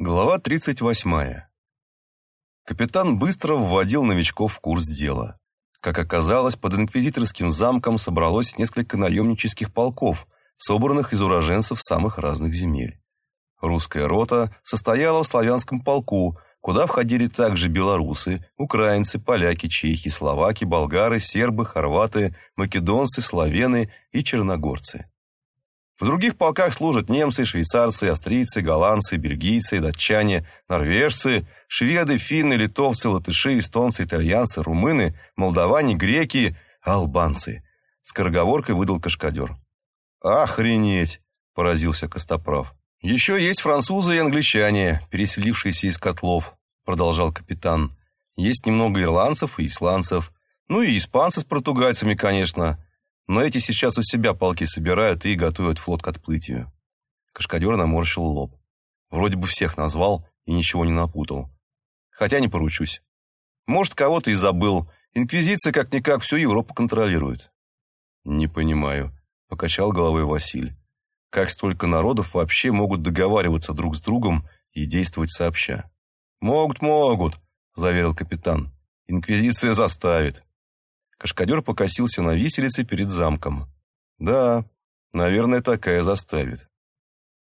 Глава 38. Капитан быстро вводил новичков в курс дела. Как оказалось, под инквизиторским замком собралось несколько наемнических полков, собранных из уроженцев самых разных земель. Русская рота состояла в славянском полку, куда входили также белорусы, украинцы, поляки, чехи, словаки, болгары, сербы, хорваты, македонцы, словены и черногорцы. В других полках служат немцы, швейцарцы, австрийцы, голландцы, бельгийцы, датчане, норвежцы, шведы, финны, литовцы, латыши, эстонцы, итальянцы, румыны, молдаване, греки, албанцы. Скороговоркой выдал кашкадер. «Охренеть!» – поразился Костоправ. «Еще есть французы и англичане, переселившиеся из котлов», – продолжал капитан. «Есть немного ирландцев и исландцев. Ну и испанцы с португальцами, конечно. Но эти сейчас у себя полки собирают и готовят флот к отплытию. Кашкадер наморщил лоб. Вроде бы всех назвал и ничего не напутал. Хотя не поручусь. Может, кого-то и забыл. Инквизиция как-никак всю Европу контролирует. Не понимаю, покачал головой Василь. Как столько народов вообще могут договариваться друг с другом и действовать сообща? Могут, могут, заверил капитан. Инквизиция заставит. Кашкадер покосился на виселице перед замком. «Да, наверное, такая заставит».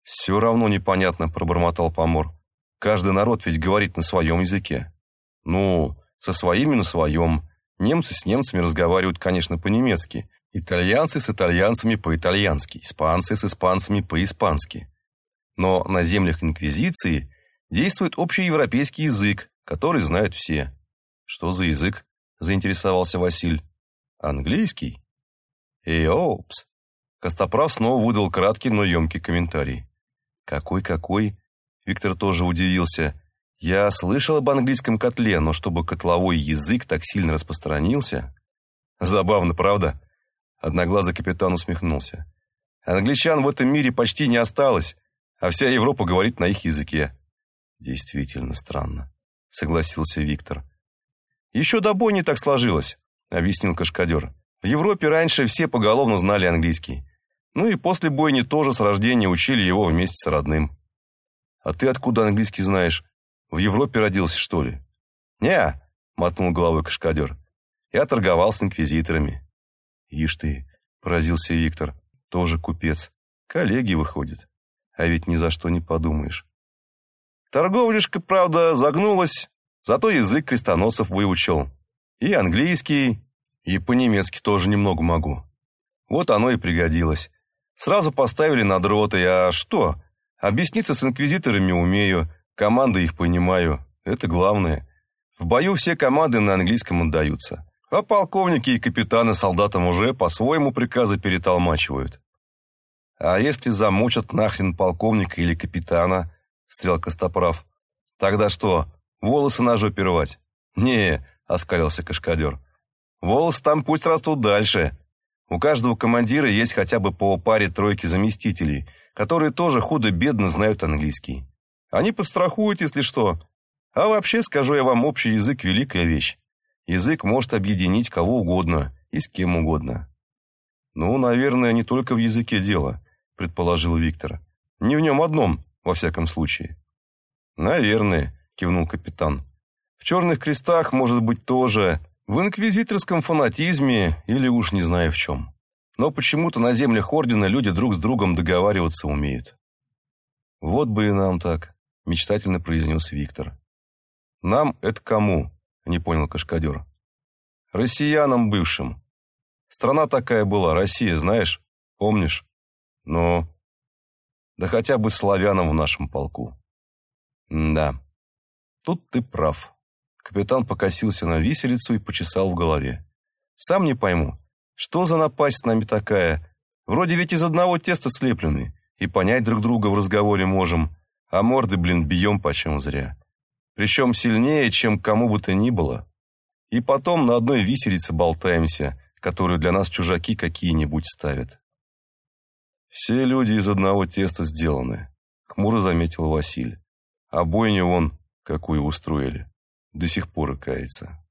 «Все равно непонятно», — пробормотал Помор. «Каждый народ ведь говорит на своем языке». «Ну, со своими на своем. Немцы с немцами разговаривают, конечно, по-немецки. Итальянцы с итальянцами по-итальянски. Испанцы с испанцами по-испански. Но на землях Инквизиции действует общеевропейский язык, который знают все». «Что за язык?» Заинтересовался Василь. Английский? Эопс. Костоправ снова выдал краткий, но емкий комментарий. Какой-какой? Виктор тоже удивился. Я слышал об английском котле, но чтобы котловой язык так сильно распространился... Забавно, правда? Одноглазый капитан усмехнулся. Англичан в этом мире почти не осталось, а вся Европа говорит на их языке. Действительно странно, согласился Виктор. «Еще до бойни так сложилось», — объяснил Кашкадер. «В Европе раньше все поголовно знали английский. Ну и после бойни тоже с рождения учили его вместе с родным». «А ты откуда английский знаешь? В Европе родился, что ли?» «Не-а», мотнул головой Кашкадер. «Я торговал с инквизиторами». «Ишь ты», — поразился Виктор, — «тоже купец. Коллеги, выходит. А ведь ни за что не подумаешь». Торговляшка, правда, загнулась, Зато язык крестоносцев выучил. И английский, и по-немецки тоже немного могу. Вот оно и пригодилось. Сразу поставили над ротой, а что? Объясниться с инквизиторами умею, команды их понимаю. Это главное. В бою все команды на английском отдаются. А полковники и капитаны солдатам уже по-своему приказы перетолмачивают. А если замучат нахрен полковника или капитана, стрел Костоправ, тогда что, Волосы на жопе рвать. Не, оскалился кашкадер. Волосы там пусть растут дальше. У каждого командира есть хотя бы по паре тройки заместителей, которые тоже худо-бедно знают английский. Они подстрахуют, если что. А вообще, скажу я вам, общий язык – великая вещь. Язык может объединить кого угодно и с кем угодно. Ну, наверное, не только в языке дело, предположил Виктор. Не в нем одном, во всяком случае. Наверное, кивнул капитан. В черных крестах, может быть, тоже. В инквизиторском фанатизме или уж не знаю в чем. Но почему-то на землях Ордена люди друг с другом договариваться умеют. «Вот бы и нам так», — мечтательно произнес Виктор. «Нам это кому?» — не понял Кашкадер. «Россиянам бывшим. Страна такая была, Россия, знаешь? Помнишь? Но... Да хотя бы славянам в нашем полку». «Да». Тут ты прав. Капитан покосился на виселицу и почесал в голове. Сам не пойму, что за напасть с нами такая? Вроде ведь из одного теста слеплены, и понять друг друга в разговоре можем, а морды, блин, бьем почем зря. Причем сильнее, чем кому бы то ни было. И потом на одной виселице болтаемся, которую для нас чужаки какие-нибудь ставят. Все люди из одного теста сделаны, хмуро заметил Василь. А бойня вон какую устроили. До сих пор и кается.